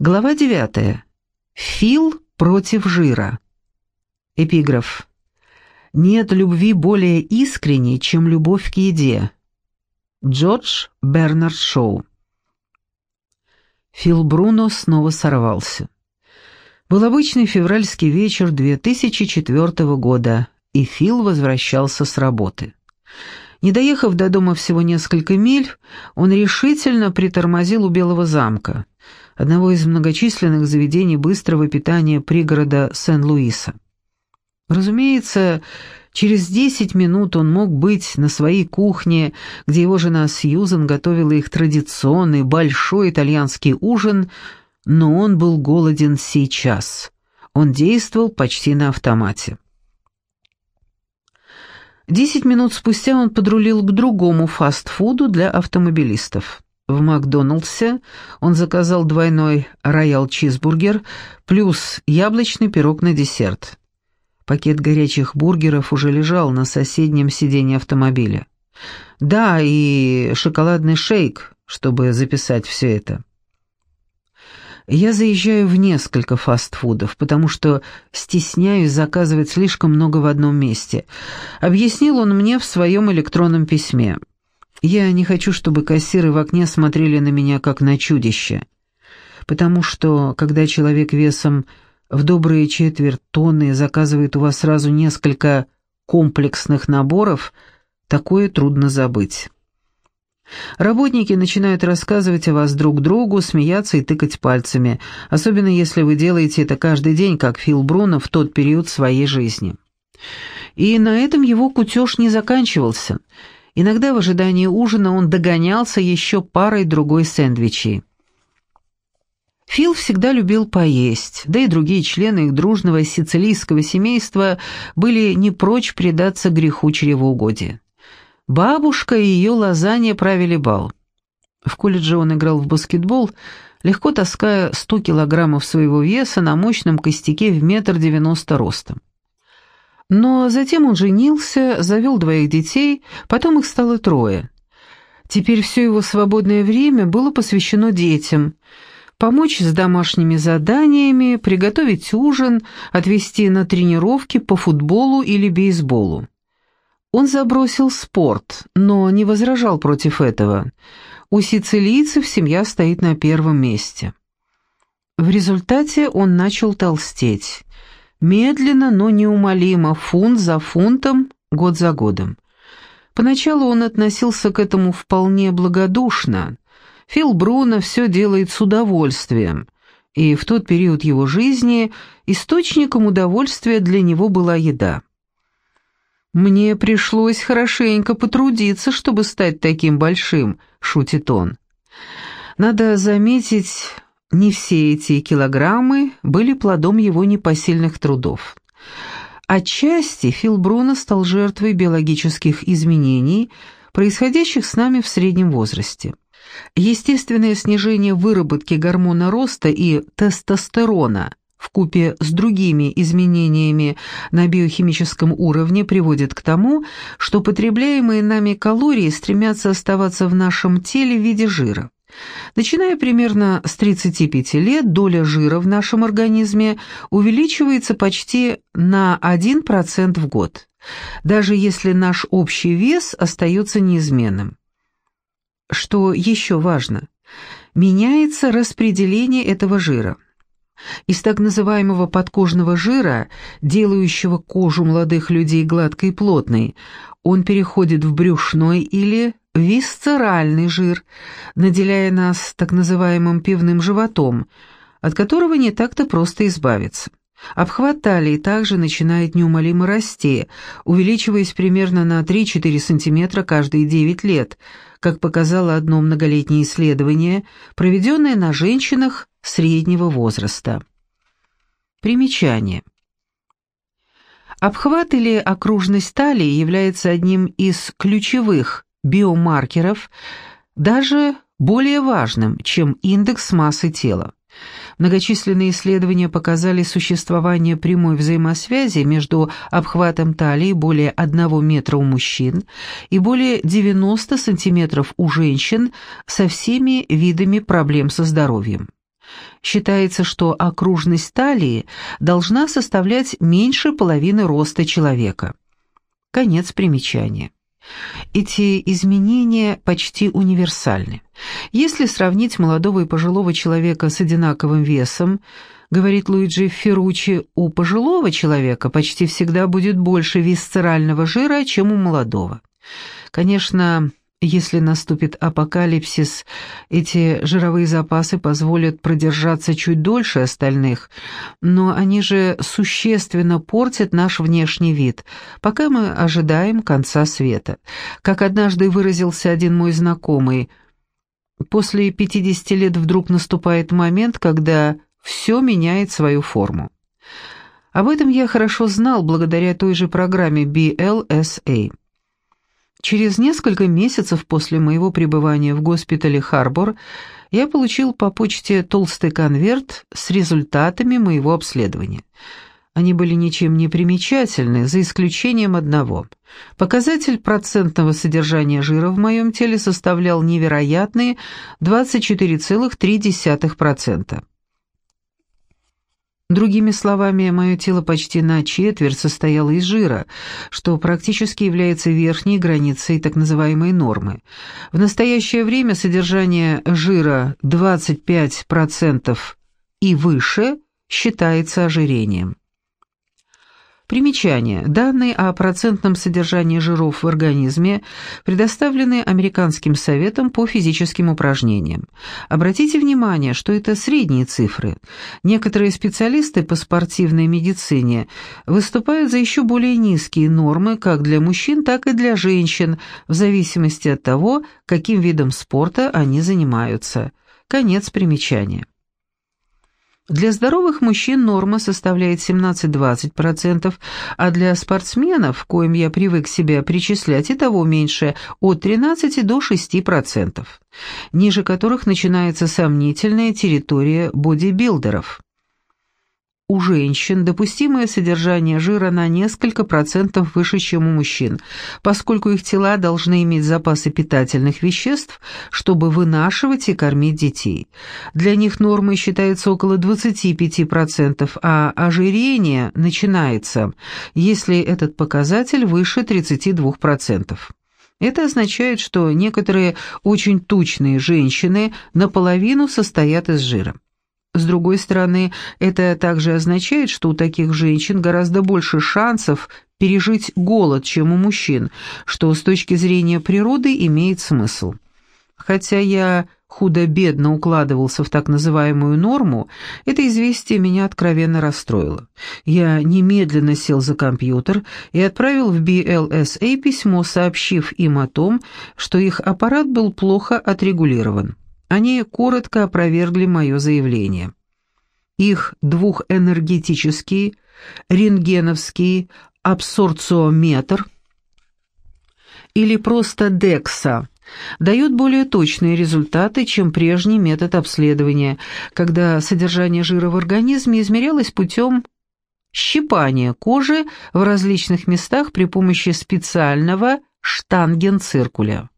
Глава 9. Фил против жира. Эпиграф. Нет любви более искренней, чем любовь к еде. Джордж Бернард Шоу. Фил Бруно снова сорвался. Был обычный февральский вечер 2004 года, и Фил возвращался с работы. Не доехав до дома всего несколько миль, он решительно притормозил у Белого замка, одного из многочисленных заведений быстрого питания пригорода Сен-Луиса. Разумеется, через десять минут он мог быть на своей кухне, где его жена Сьюзен готовила их традиционный большой итальянский ужин, но он был голоден сейчас. Он действовал почти на автомате. Десять минут спустя он подрулил к другому фастфуду для автомобилистов. В Макдоналдсе он заказал двойной роял-чизбургер плюс яблочный пирог на десерт. Пакет горячих бургеров уже лежал на соседнем сиденье автомобиля. Да, и шоколадный шейк, чтобы записать все это. Я заезжаю в несколько фастфудов, потому что стесняюсь заказывать слишком много в одном месте. Объяснил он мне в своем электронном письме. Я не хочу, чтобы кассиры в окне смотрели на меня как на чудище. Потому что, когда человек весом в добрые четверть тонны заказывает у вас сразу несколько комплексных наборов, такое трудно забыть. Работники начинают рассказывать о вас друг другу, смеяться и тыкать пальцами, особенно если вы делаете это каждый день, как Фил Бруно в тот период своей жизни. И на этом его кутеж не заканчивался. Иногда в ожидании ужина он догонялся еще парой другой сэндвичей. Фил всегда любил поесть, да и другие члены их дружного сицилийского семейства были не прочь предаться греху чревоугодия. Бабушка и ее лазанья правили бал. В колледже он играл в баскетбол, легко таская 100 килограммов своего веса на мощном костяке в метр девяносто ростом. Но затем он женился, завел двоих детей, потом их стало трое. Теперь все его свободное время было посвящено детям. Помочь с домашними заданиями, приготовить ужин, отвезти на тренировки по футболу или бейсболу. Он забросил спорт, но не возражал против этого. У сицилийцев семья стоит на первом месте. В результате он начал толстеть. Медленно, но неумолимо, фунт за фунтом, год за годом. Поначалу он относился к этому вполне благодушно. Фил Бруно все делает с удовольствием, и в тот период его жизни источником удовольствия для него была еда. «Мне пришлось хорошенько потрудиться, чтобы стать таким большим», — шутит он. Надо заметить, не все эти килограммы были плодом его непосильных трудов. Отчасти Фил Бруно стал жертвой биологических изменений, происходящих с нами в среднем возрасте. Естественное снижение выработки гормона роста и тестостерона в купе с другими изменениями на биохимическом уровне приводит к тому, что потребляемые нами калории стремятся оставаться в нашем теле в виде жира. Начиная примерно с 35 лет, доля жира в нашем организме увеличивается почти на 1% в год, даже если наш общий вес остается неизменным. Что еще важно? Меняется распределение этого жира. Из так называемого подкожного жира, делающего кожу молодых людей гладкой и плотной, он переходит в брюшной или висцеральный жир, наделяя нас так называемым пивным животом, от которого не так-то просто избавиться. Обхват талии также начинает неумолимо расти, увеличиваясь примерно на 3-4 см каждые 9 лет, как показало одно многолетнее исследование, проведенное на женщинах среднего возраста. Примечание. Обхват или окружность талии является одним из ключевых биомаркеров, даже более важным, чем индекс массы тела. Многочисленные исследования показали существование прямой взаимосвязи между обхватом талии более 1 метра у мужчин и более 90 сантиметров у женщин со всеми видами проблем со здоровьем. Считается, что окружность талии должна составлять меньше половины роста человека. Конец примечания. Эти изменения почти универсальны. Если сравнить молодого и пожилого человека с одинаковым весом, говорит Луиджи Ферручи, у пожилого человека почти всегда будет больше висцерального жира, чем у молодого. Конечно, если наступит апокалипсис, эти жировые запасы позволят продержаться чуть дольше остальных, но они же существенно портят наш внешний вид, пока мы ожидаем конца света. Как однажды выразился один мой знакомый, после 50 лет вдруг наступает момент, когда все меняет свою форму. Об этом я хорошо знал благодаря той же программе BLSA. Через несколько месяцев после моего пребывания в госпитале Харбор я получил по почте толстый конверт с результатами моего обследования. Они были ничем не примечательны, за исключением одного. Показатель процентного содержания жира в моем теле составлял невероятные 24,3%. Другими словами, мое тело почти на четверть состояло из жира, что практически является верхней границей так называемой нормы. В настоящее время содержание жира 25% и выше считается ожирением. Примечание. Данные о процентном содержании жиров в организме предоставлены Американским советом по физическим упражнениям. Обратите внимание, что это средние цифры. Некоторые специалисты по спортивной медицине выступают за еще более низкие нормы как для мужчин, так и для женщин, в зависимости от того, каким видом спорта они занимаются. Конец примечания. Для здоровых мужчин норма составляет 17-20%, а для спортсменов, коим я привык себя причислять, и того меньше, от 13 до 6%, ниже которых начинается сомнительная территория бодибилдеров у женщин допустимое содержание жира на несколько процентов выше, чем у мужчин, поскольку их тела должны иметь запасы питательных веществ, чтобы вынашивать и кормить детей. Для них нормой считается около 25%, а ожирение начинается, если этот показатель выше 32%. Это означает, что некоторые очень тучные женщины наполовину состоят из жира. С другой стороны, это также означает, что у таких женщин гораздо больше шансов пережить голод, чем у мужчин, что с точки зрения природы имеет смысл. Хотя я худо-бедно укладывался в так называемую норму, это известие меня откровенно расстроило. Я немедленно сел за компьютер и отправил в BLSA письмо, сообщив им о том, что их аппарат был плохо отрегулирован. Они коротко опровергли мое заявление. Их двухэнергетический, рентгеновский абсорциометр или просто DEXA дают более точные результаты, чем прежний метод обследования, когда содержание жира в организме измерялось путем щипания кожи в различных местах при помощи специального штангенциркуля.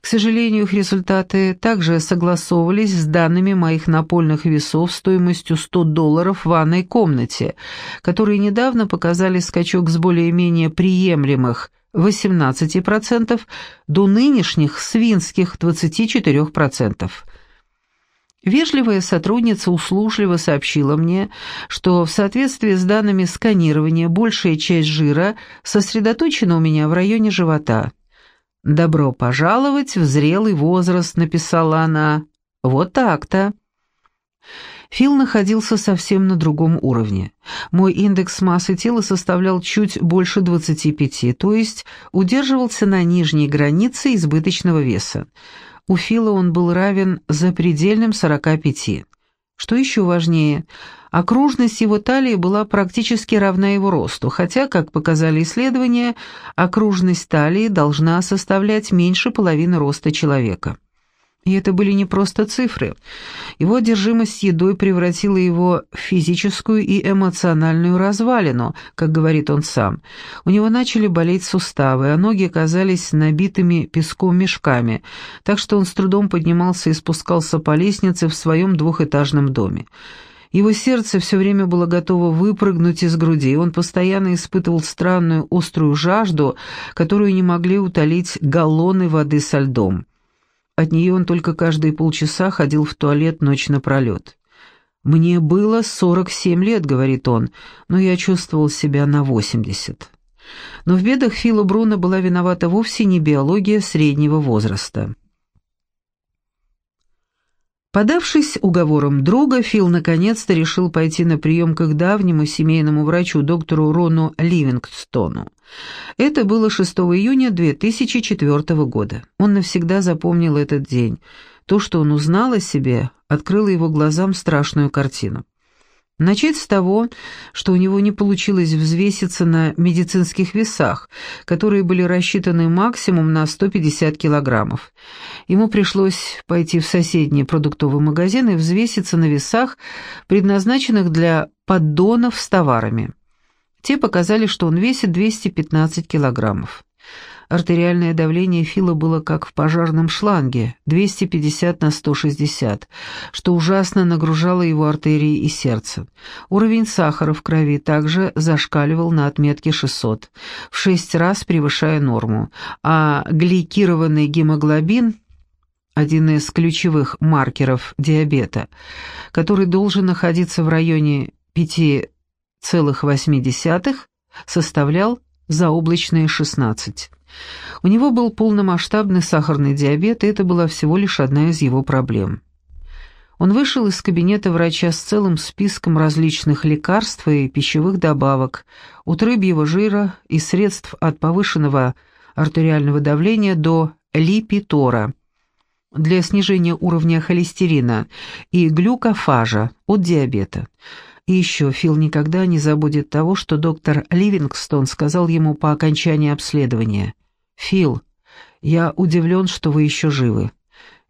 К сожалению, их результаты также согласовывались с данными моих напольных весов стоимостью 100 долларов в ванной комнате, которые недавно показали скачок с более-менее приемлемых 18% до нынешних свинских 24%. Вежливая сотрудница услужливо сообщила мне, что в соответствии с данными сканирования большая часть жира сосредоточена у меня в районе живота – «Добро пожаловать в зрелый возраст», — написала она. «Вот так-то». Фил находился совсем на другом уровне. Мой индекс массы тела составлял чуть больше 25, то есть удерживался на нижней границе избыточного веса. У Фила он был равен запредельным 45. Что еще важнее, окружность его талии была практически равна его росту, хотя, как показали исследования, окружность талии должна составлять меньше половины роста человека. И это были не просто цифры. Его одержимость едой превратила его в физическую и эмоциональную развалину, как говорит он сам. У него начали болеть суставы, а ноги оказались набитыми песком мешками, так что он с трудом поднимался и спускался по лестнице в своем двухэтажном доме. Его сердце все время было готово выпрыгнуть из груди, он постоянно испытывал странную острую жажду, которую не могли утолить галлоны воды со льдом. От нее он только каждые полчаса ходил в туалет ночь напролет. «Мне было 47 лет», — говорит он, — «но я чувствовал себя на 80». Но в бедах Фила Бруна была виновата вовсе не биология среднего возраста. Подавшись уговором друга, Фил наконец-то решил пойти на прием к их давнему семейному врачу, доктору Рону Ливингстону. Это было 6 июня 2004 года. Он навсегда запомнил этот день. То, что он узнал о себе, открыло его глазам страшную картину. Начать с того, что у него не получилось взвеситься на медицинских весах, которые были рассчитаны максимум на 150 килограммов. Ему пришлось пойти в соседний продуктовый магазин и взвеситься на весах, предназначенных для поддонов с товарами. Те показали, что он весит 215 килограммов. Артериальное давление Фила было как в пожарном шланге, 250 на 160, что ужасно нагружало его артерии и сердце. Уровень сахара в крови также зашкаливал на отметке 600, в 6 раз превышая норму, а гликированный гемоглобин – один из ключевых маркеров диабета, который должен находиться в районе 5,8, составлял заоблачные 16. У него был полномасштабный сахарный диабет, и это была всего лишь одна из его проблем. Он вышел из кабинета врача с целым списком различных лекарств и пищевых добавок, от рыбьего жира и средств от повышенного артериального давления до липитора для снижения уровня холестерина и глюкофажа от диабета. И еще Фил никогда не забудет того, что доктор Ливингстон сказал ему по окончании обследования. «Фил, я удивлен, что вы еще живы.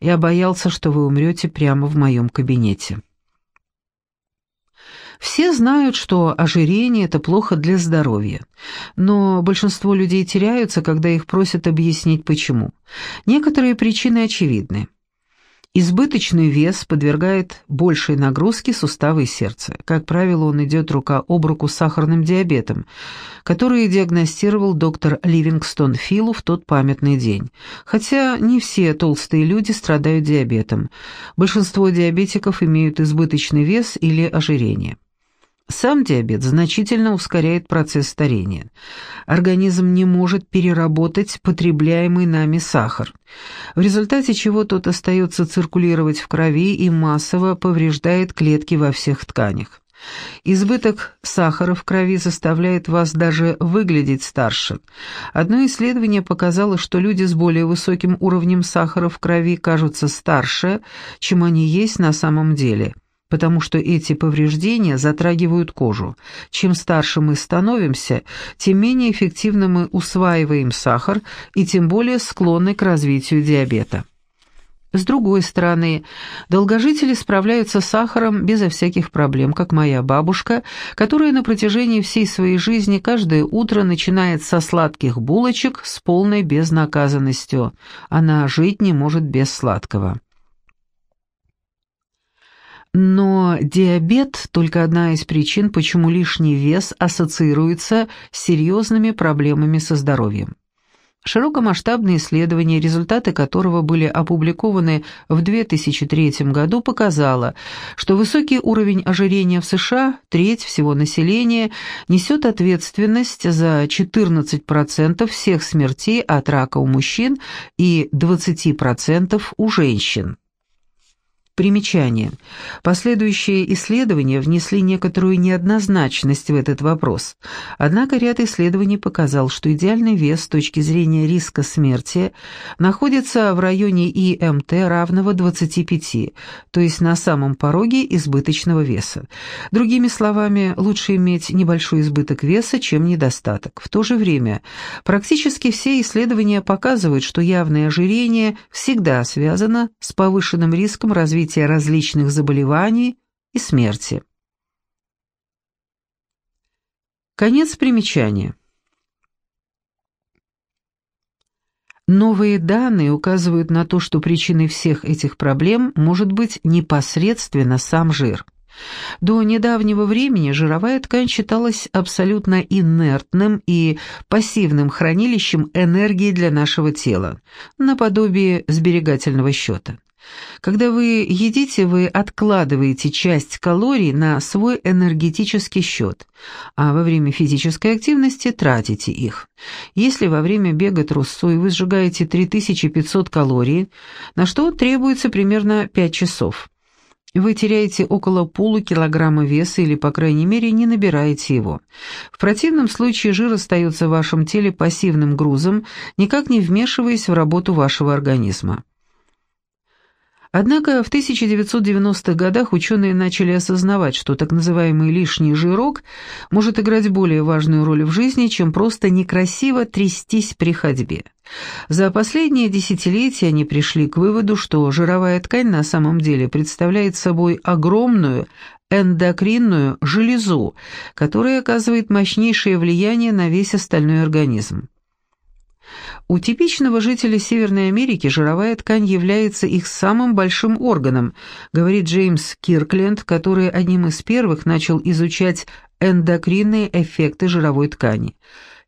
Я боялся, что вы умрете прямо в моем кабинете». Все знают, что ожирение – это плохо для здоровья, но большинство людей теряются, когда их просят объяснить почему. Некоторые причины очевидны. Избыточный вес подвергает большей нагрузке суставы и сердца. Как правило, он идет рука об руку с сахарным диабетом, который диагностировал доктор Ливингстон Филу в тот памятный день. Хотя не все толстые люди страдают диабетом. Большинство диабетиков имеют избыточный вес или ожирение. Сам диабет значительно ускоряет процесс старения. Организм не может переработать потребляемый нами сахар, в результате чего тот остается циркулировать в крови и массово повреждает клетки во всех тканях. Избыток сахара в крови заставляет вас даже выглядеть старше. Одно исследование показало, что люди с более высоким уровнем сахара в крови кажутся старше, чем они есть на самом деле – потому что эти повреждения затрагивают кожу. Чем старше мы становимся, тем менее эффективно мы усваиваем сахар и тем более склонны к развитию диабета. С другой стороны, долгожители справляются с сахаром безо всяких проблем, как моя бабушка, которая на протяжении всей своей жизни каждое утро начинает со сладких булочек с полной безнаказанностью. Она жить не может без сладкого. Но диабет – только одна из причин, почему лишний вес ассоциируется с серьезными проблемами со здоровьем. Широкомасштабное исследование, результаты которого были опубликованы в 2003 году, показало, что высокий уровень ожирения в США, треть всего населения, несет ответственность за 14% всех смертей от рака у мужчин и 20% у женщин. Примечание. Последующие исследования внесли некоторую неоднозначность в этот вопрос. Однако ряд исследований показал, что идеальный вес с точки зрения риска смерти находится в районе ИМТ равного 25, то есть на самом пороге избыточного веса. Другими словами, лучше иметь небольшой избыток веса, чем недостаток. В то же время, практически все исследования показывают, что явное ожирение всегда связано с повышенным риском развития развития различных заболеваний и смерти. Конец примечания. Новые данные указывают на то, что причиной всех этих проблем может быть непосредственно сам жир. До недавнего времени жировая ткань считалась абсолютно инертным и пассивным хранилищем энергии для нашего тела, наподобие сберегательного счета. Когда вы едите, вы откладываете часть калорий на свой энергетический счет, а во время физической активности тратите их. Если во время бега трусцой вы сжигаете 3500 калорий, на что требуется примерно 5 часов, вы теряете около полукилограмма веса или, по крайней мере, не набираете его. В противном случае жир остается в вашем теле пассивным грузом, никак не вмешиваясь в работу вашего организма. Однако в 1990-х годах ученые начали осознавать, что так называемый лишний жирок может играть более важную роль в жизни, чем просто некрасиво трястись при ходьбе. За последние десятилетия они пришли к выводу, что жировая ткань на самом деле представляет собой огромную эндокринную железу, которая оказывает мощнейшее влияние на весь остальной организм. У типичного жителя Северной Америки жировая ткань является их самым большим органом, говорит Джеймс Киркленд, который одним из первых начал изучать эндокринные эффекты жировой ткани.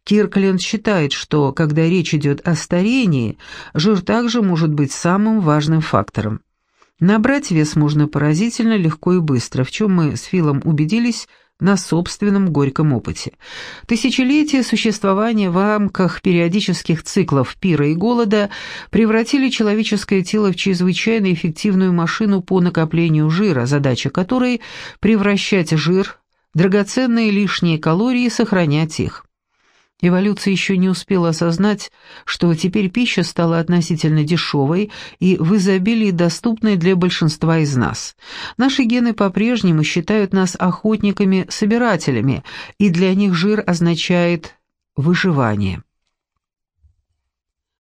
Киркленд считает, что когда речь идет о старении, жир также может быть самым важным фактором. Набрать вес можно поразительно легко и быстро, в чем мы с Филом убедились – на собственном горьком опыте. Тысячелетия существования в рамках периодических циклов пира и голода превратили человеческое тело в чрезвычайно эффективную машину по накоплению жира, задача которой – превращать жир, драгоценные лишние калории и сохранять их. Эволюция еще не успела осознать, что теперь пища стала относительно дешевой и в изобилии доступной для большинства из нас. Наши гены по-прежнему считают нас охотниками-собирателями, и для них жир означает выживание.